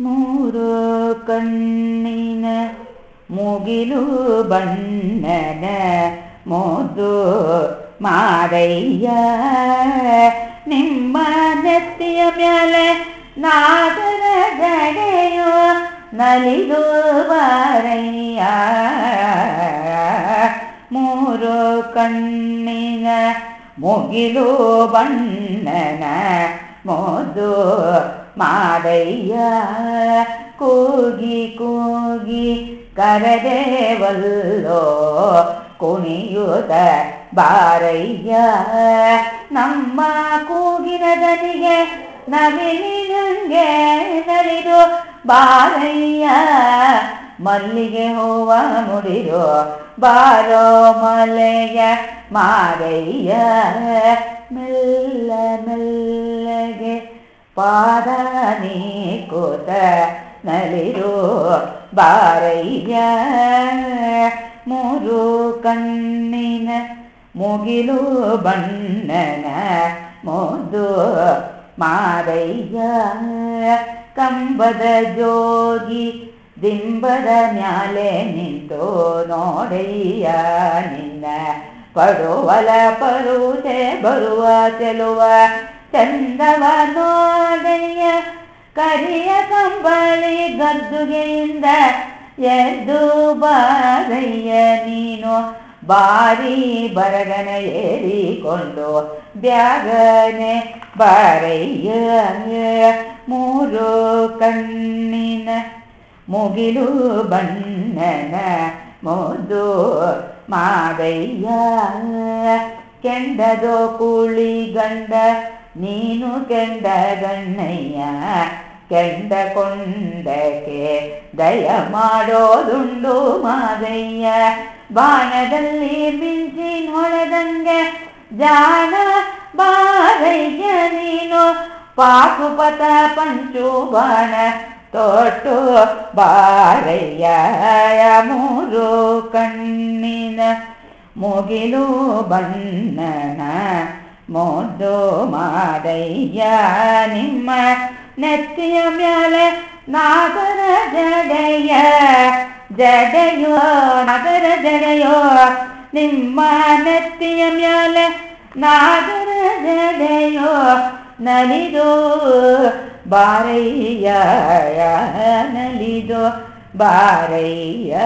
ಮೂರು ಕಣ್ಣಿನ ಮುಗಿಲು ಬಣ್ಣನ ಮೋದು ಮಾರಯ್ಯ. ನಿಮ್ಮ ನೆತ್ತಿಯ ಮೇಲೆ ನಾಗರ ಜಡೆಯೋ ನಲಿದು ಬಾರಯ್ಯ ಮೂರು ಕಣ್ಣಿನ ಮುಗಿಲು ಬಣ್ಣನ ಮೋದು ಮಾದಯ್ಯ. ಕೂಗಿ ಕೂಗಿ ಕರದೇವಲ್ಲೋ ಕುಣಿಯುತ್ತ ಬಾರಯ್ಯ. ನಮ್ಮ ಕೂಗಿನ ದನಿಗೆ ನವಿಲಿನಂಗೆ ನಲಿದು ಬಾರಯ್ಯ. ಮಲ್ಲಿಗೆ ಹೂವ ಮುಡಿದು ಬಾರೋ ಮಲೆಯ ಮಾರಯ್ಯ ಮೆಲ್ಲ ಮೆಲ್ಲಗೆ ಪಾದ ನೀ ಕೂತ ನಲಿರು ಬಾರಯ್ಯ. ಮೂರು ಕಣ್ಣಿನ ಮುಗಿಲು ಬಣ್ಣನ ಮೋದು ಮಾರಯ್ಯ. ಕಂಬದ ಜೋಗಿ ದಿಂಬದ ಮ್ಯಾಲೆ ನಿಂತು ನೋಡಯ್ಯ ನಿನ್ನ ಪಡುವಲ ಪರುತೆ ಬರುವ ಚೆಲುವ ಚಂದವ ನೋಡಯ್ಯ. ಕರಿಯ ಕಂಬಳಿ ಗದ್ದುಗೆಯಿಂದ ಎದ್ದು ಬಾರಯ್ಯ ನೀನು. ಬಾರಿ ಬರಗನ ಏರಿಕೊಂಡು ಬ್ಯಾಗನೆ ಬಾರಯ್ಯ ಮೂರು ಕಣ್ಣಿನ ಮುಗಿಲು ಬಣ್ಣನ ಮೋದು ಮಾದಯ್ಯ. ಕೆಂಡದೋ ಕೂಳಿ ಗಂಡ, ನೀನು ಕೆಂಡ ಗಣ್ಣಯ್ಯ. ಕೆಂಡ ಕೊಂಡಕ್ಕೆ ದಯ ಮಾಡೋದುಂಡು ಮಾದಯ್ಯ. ಬಾಣದಲ್ಲಿ ಹೊಳೆದಂಗೆ ಜಾಣ ಬಾರಯ್ಯ ನೀನು. ಪಾಕುಪತ ಪಂಚು ಬಾಣ ತೊಟ್ಟು ಬಾರಯ್ಯ ಮೂರು ಕಣ್ಣಿನ ಮುಗಿಲು ಬಣ್ಣನ ಮೋದು ಮಾಡಯ್ಯ ನಿಮ್ಮ ನೆತ್ತಿಯ ಮ್ಯಾಲೆ ನಾಗರ ಜಡೆಯ ಜಡೆಯೋ ನಾಗರ ಜಡೆಯೋ ನಿಮ್ಮ ನೆತ್ತಿಯ ಮ್ಯಾಲೆ ನಾಗರ ಜಡೆಯೋ ನಲಿದು ಬಾರಯ್ಯ ನಲಿದೋ ಬಾರಯ್ಯ.